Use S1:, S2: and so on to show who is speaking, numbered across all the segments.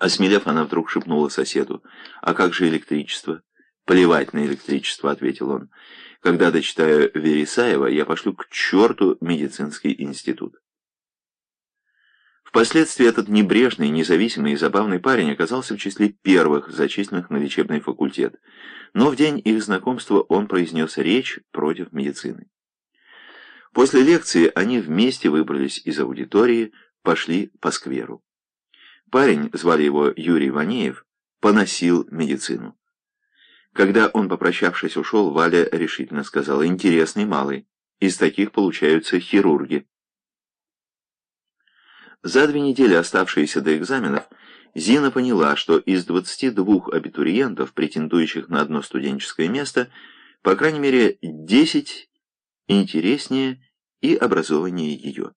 S1: Осмелев, она вдруг шепнула соседу. «А как же электричество?» «Плевать на электричество», — ответил он. «Когда дочитаю Вересаева, я пошлю к черту медицинский институт». Впоследствии этот небрежный, независимый и забавный парень оказался в числе первых, зачисленных на лечебный факультет. Но в день их знакомства он произнес речь против медицины. После лекции они вместе выбрались из аудитории, пошли по скверу. Парень, звали его Юрий Ванеев, поносил медицину. Когда он, попрощавшись, ушел, Валя решительно сказала, «Интересный малый, из таких получаются хирурги». За две недели, оставшиеся до экзаменов, Зина поняла, что из 22 абитуриентов, претендующих на одно студенческое место, по крайней мере 10 интереснее и образованнее ее.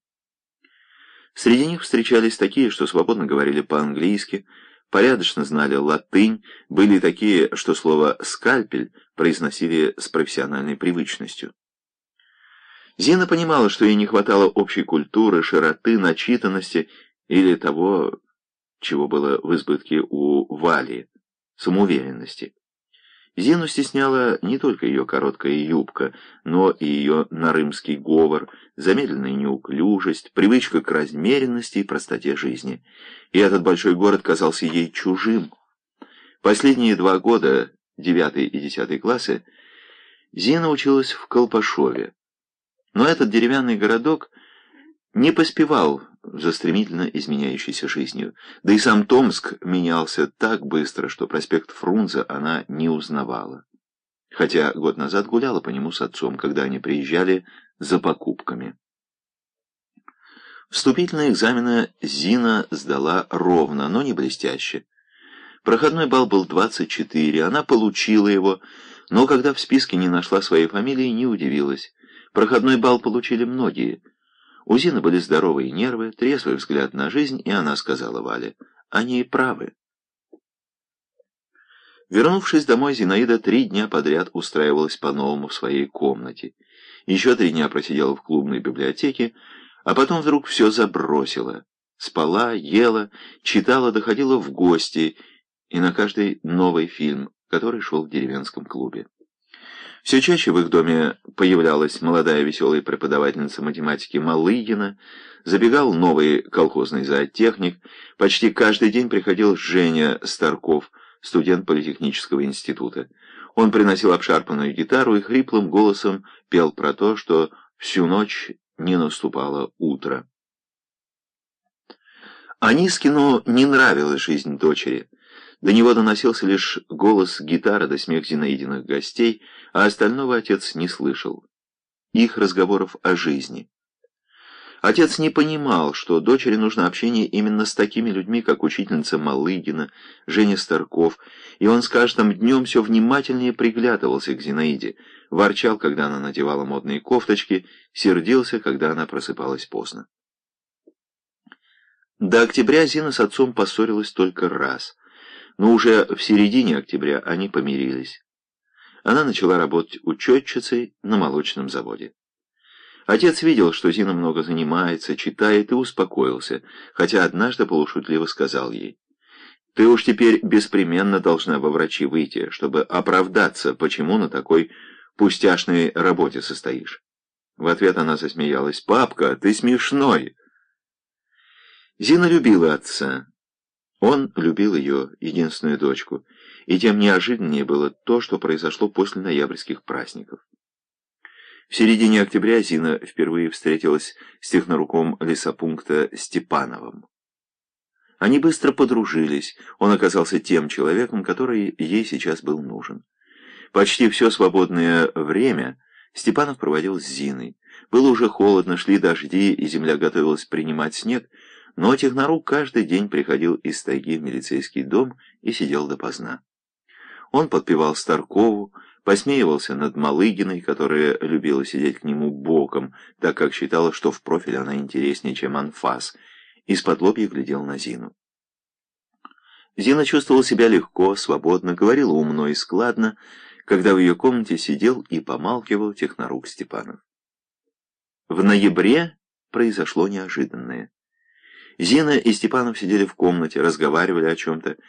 S1: Среди них встречались такие, что свободно говорили по-английски, порядочно знали латынь, были такие, что слово «скальпель» произносили с профессиональной привычностью. Зина понимала, что ей не хватало общей культуры, широты, начитанности или того, чего было в избытке у Вали, самоуверенности. Зину стесняла не только ее короткая юбка, но и ее нарымский говор, замедленная неуклюжесть, привычка к размеренности и простоте жизни. И этот большой город казался ей чужим. Последние два года, девятый и десятый классы, Зина училась в Колпашове. Но этот деревянный городок не поспевал за стремительно изменяющейся жизнью. Да и сам Томск менялся так быстро, что проспект Фрунзе она не узнавала. Хотя год назад гуляла по нему с отцом, когда они приезжали за покупками. Вступительные экзамены Зина сдала ровно, но не блестяще. Проходной балл был 24, она получила его, но когда в списке не нашла своей фамилии, не удивилась. Проходной балл получили многие. У Зины были здоровые нервы, трезвый взгляд на жизнь, и она сказала Вале, они и правы. Вернувшись домой, Зинаида три дня подряд устраивалась по-новому в своей комнате. Еще три дня просидела в клубной библиотеке, а потом вдруг все забросила. Спала, ела, читала, доходила в гости и на каждый новый фильм, который шел в деревенском клубе. Все чаще в их доме появлялась молодая веселая преподавательница математики Малыгина, забегал новый колхозный зоотехник, почти каждый день приходил Женя Старков, студент Политехнического института. Он приносил обшарпанную гитару и хриплым голосом пел про то, что всю ночь не наступало утро. Анискину не нравилась жизнь дочери. До него доносился лишь голос гитары да смех Зинаидиных гостей, а остального отец не слышал. Их разговоров о жизни. Отец не понимал, что дочери нужно общение именно с такими людьми, как учительница Малыгина, Женя Старков, и он с каждым днем все внимательнее приглядывался к Зинаиде, ворчал, когда она надевала модные кофточки, сердился, когда она просыпалась поздно. До октября Зина с отцом поссорилась только раз — но уже в середине октября они помирились. Она начала работать учетчицей на молочном заводе. Отец видел, что Зина много занимается, читает и успокоился, хотя однажды полушутливо сказал ей, «Ты уж теперь беспременно должна во врачи выйти, чтобы оправдаться, почему на такой пустяшной работе состоишь». В ответ она засмеялась, «Папка, ты смешной!» Зина любила отца, он любил ее, единственную дочку, и тем неожиданнее было то, что произошло после ноябрьских праздников. В середине октября Зина впервые встретилась с техноруком лесопункта Степановым. Они быстро подружились, он оказался тем человеком, который ей сейчас был нужен. Почти все свободное время Степанов проводил с Зиной. Было уже холодно, шли дожди, и земля готовилась принимать снег, но Технорук каждый день приходил из тайги в милицейский дом и сидел допоздна. Он подпевал Старкову, посмеивался над Малыгиной, которая любила сидеть к нему боком, так как считала, что в профиль она интереснее, чем анфас, из-под лобья глядел на Зину. Зина чувствовала себя легко, свободно, говорила умно и складно, когда в ее комнате сидел и помалкивал технорук Степанов. В ноябре произошло неожиданное. Зина и Степанов сидели в комнате, разговаривали о чем-то.